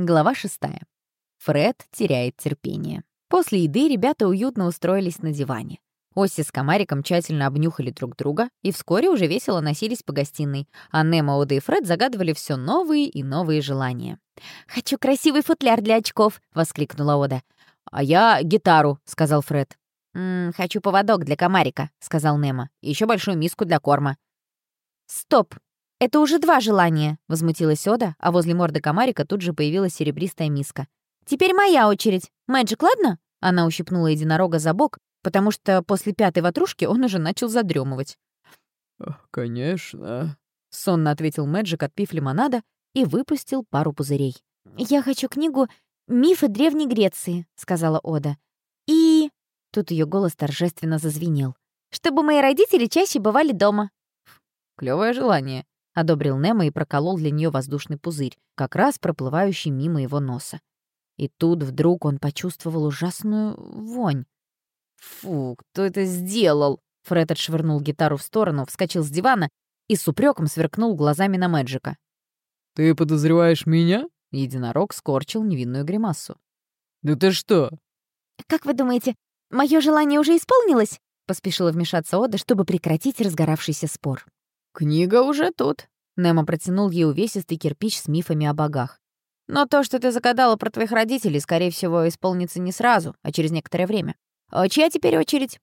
Глава шестая. Фред теряет терпение. После еды ребята уютно устроились на диване. Оси с комариком тщательно обнюхали друг друга и вскоре уже весело носились по гостиной, а Немо, Ода и Фред загадывали все новые и новые желания. «Хочу красивый футляр для очков!» — воскликнула Ода. «А я гитару», — сказал Фред. «М -м, «Хочу поводок для комарика», — сказал Немо. «И еще большую миску для корма». «Стоп! Это уже два желания!» — возмутилась Ода, а возле морды комарика тут же появилась серебристая миска. «Теперь моя очередь. Мэджик, ладно?» Она ущипнула единорога за бок, потому что после пятой ватрушки он уже начал задремывать. «Конечно», — сонно ответил Мэджик, отпив лимонада, и выпустил пару пузырей. «Я хочу книгу «Мифы Древней Греции», — сказала Ода. «И...» — тут ее голос торжественно зазвенел. «Чтобы мои родители чаще бывали дома». Клевое желание», — одобрил Немо и проколол для нее воздушный пузырь, как раз проплывающий мимо его носа. И тут вдруг он почувствовал ужасную вонь. «Фу, кто это сделал?» Фред отшвырнул гитару в сторону, вскочил с дивана и с упреком сверкнул глазами на Мэджика. «Ты подозреваешь меня?» Единорог скорчил невинную гримасу. «Да ты что?» «Как вы думаете, мое желание уже исполнилось?» Поспешила вмешаться Ода, чтобы прекратить разгоравшийся спор. «Книга уже тут». Немо протянул ей увесистый кирпич с мифами о богах. «Но то, что ты загадала про твоих родителей, скорее всего, исполнится не сразу, а через некоторое время. А чья теперь очередь?»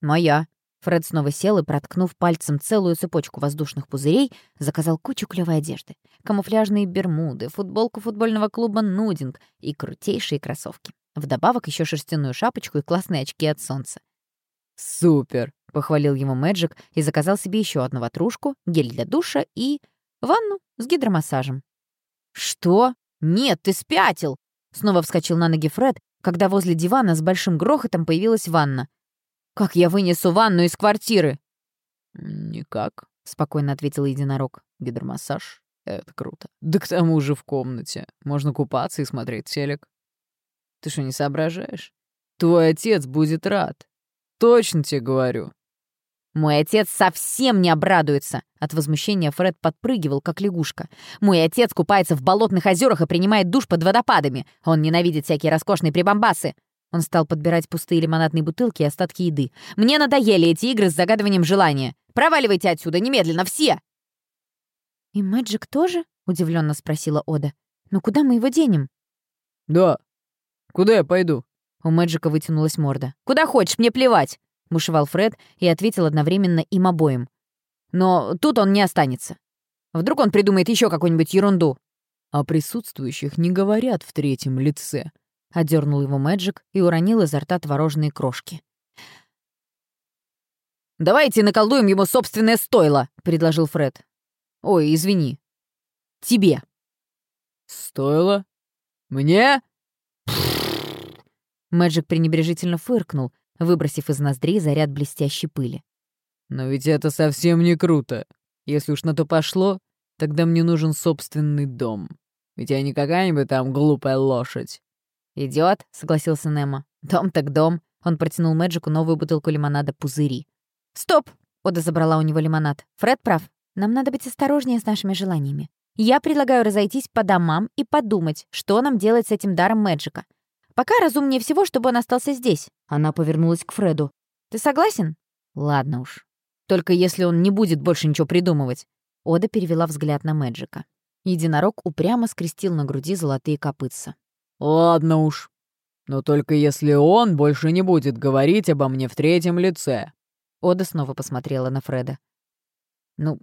«Моя». Фред снова сел и, проткнув пальцем целую цепочку воздушных пузырей, заказал кучу клевой одежды. Камуфляжные бермуды, футболку футбольного клуба «Нудинг» и крутейшие кроссовки. Вдобавок еще шерстяную шапочку и классные очки от солнца. «Супер!» — похвалил ему Мэджик и заказал себе еще одну ватрушку, гель для душа и ванну с гидромассажем. «Что? Нет, ты спятил!» Снова вскочил на ноги Фред, когда возле дивана с большим грохотом появилась ванна. «Как я вынесу ванну из квартиры?» «Никак», — спокойно ответил единорог. «Гидромассаж — это круто. Да к тому же в комнате. Можно купаться и смотреть телек. Ты что, не соображаешь? Твой отец будет рад. Точно тебе говорю». «Мой отец совсем не обрадуется!» От возмущения Фред подпрыгивал, как лягушка. «Мой отец купается в болотных озерах и принимает душ под водопадами. Он ненавидит всякие роскошные прибамбасы!» Он стал подбирать пустые лимонадные бутылки и остатки еды. «Мне надоели эти игры с загадыванием желания! Проваливайте отсюда немедленно, все!» «И Мэджик тоже?» — удивленно спросила Ода. «Но куда мы его денем?» «Да. Куда я пойду?» У Мэджика вытянулась морда. «Куда хочешь, мне плевать!» — бушевал Фред и ответил одновременно им обоим. «Но тут он не останется. Вдруг он придумает еще какую-нибудь ерунду». «А присутствующих не говорят в третьем лице», — одернул его Мэджик и уронил изо рта творожные крошки. «Давайте наколдуем ему собственное стойло», — предложил Фред. «Ой, извини. Тебе». «Стойло? Мне?» Мэджик пренебрежительно фыркнул, выбросив из ноздрей заряд блестящей пыли. «Но ведь это совсем не круто. Если уж на то пошло, тогда мне нужен собственный дом. Ведь я не какая-нибудь там глупая лошадь». «Идёт», — согласился Немо. «Дом так дом». Он протянул Мэджику новую бутылку лимонада «Пузыри». «Стоп!» — Ода забрала у него лимонад. «Фред прав. Нам надо быть осторожнее с нашими желаниями. Я предлагаю разойтись по домам и подумать, что нам делать с этим даром Мэджика. Пока разумнее всего, чтобы он остался здесь». Она повернулась к Фреду. «Ты согласен?» «Ладно уж. Только если он не будет больше ничего придумывать». Ода перевела взгляд на Мэджика. Единорог упрямо скрестил на груди золотые копытца. «Ладно уж. Но только если он больше не будет говорить обо мне в третьем лице». Ода снова посмотрела на Фреда. «Ну,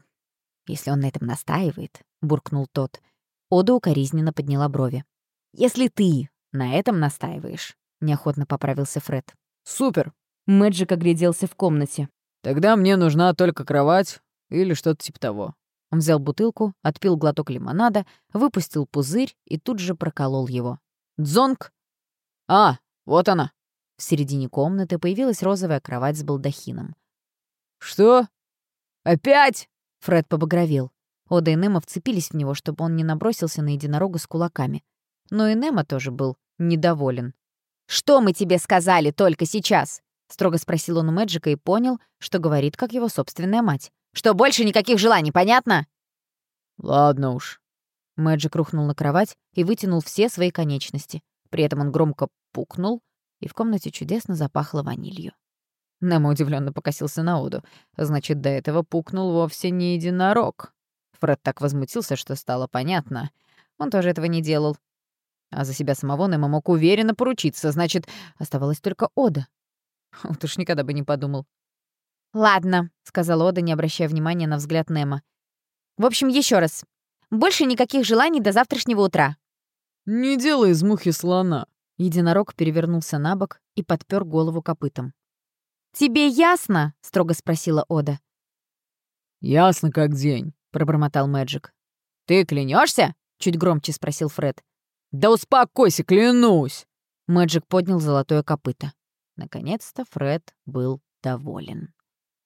если он на этом настаивает», — буркнул тот. Ода укоризненно подняла брови. «Если ты на этом настаиваешь», — неохотно поправился Фред. «Супер!» Мэджик огляделся в комнате. «Тогда мне нужна только кровать или что-то типа того». Он взял бутылку, отпил глоток лимонада, выпустил пузырь и тут же проколол его. «Дзонг!» «А, вот она!» В середине комнаты появилась розовая кровать с балдахином. «Что? Опять?» Фред побагровел. Ода и Немо вцепились в него, чтобы он не набросился на единорога с кулаками. Но и Немо тоже был недоволен. «Что мы тебе сказали только сейчас?» — строго спросил он у Мэджика и понял, что говорит, как его собственная мать. «Что больше никаких желаний, понятно?» «Ладно уж. Мэджик рухнул на кровать и вытянул все свои конечности. При этом он громко пукнул, и в комнате чудесно запахло ванилью. Немо удивленно покосился на Оду. Значит, до этого пукнул вовсе не единорог. Фред так возмутился, что стало понятно. Он тоже этого не делал. А за себя самого Немо мог уверенно поручиться. Значит, оставалась только Ода. Вот уж никогда бы не подумал. «Ладно», — сказала Ода, не обращая внимания на взгляд Немо. «В общем, еще раз. Больше никаких желаний до завтрашнего утра». «Не делай из мухи слона». Единорог перевернулся на бок и подпер голову копытом. «Тебе ясно?» — строго спросила Ода. «Ясно как день», — пробормотал Мэджик. «Ты клянешься? чуть громче спросил Фред. «Да успокойся, клянусь!» Мэджик поднял золотое копыто. Наконец-то Фред был доволен.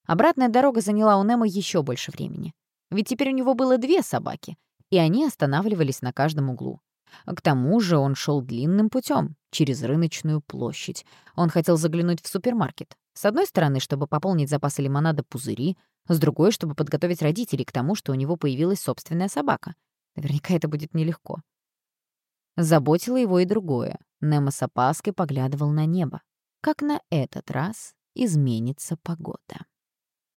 Обратная дорога заняла у Немо еще больше времени. Ведь теперь у него было две собаки, и они останавливались на каждом углу. К тому же он шел длинным путем через рыночную площадь. Он хотел заглянуть в супермаркет. С одной стороны, чтобы пополнить запасы лимонада пузыри, с другой, чтобы подготовить родителей к тому, что у него появилась собственная собака. Наверняка это будет нелегко. Заботило его и другое. Немо с опаской поглядывал на небо. Как на этот раз изменится погода.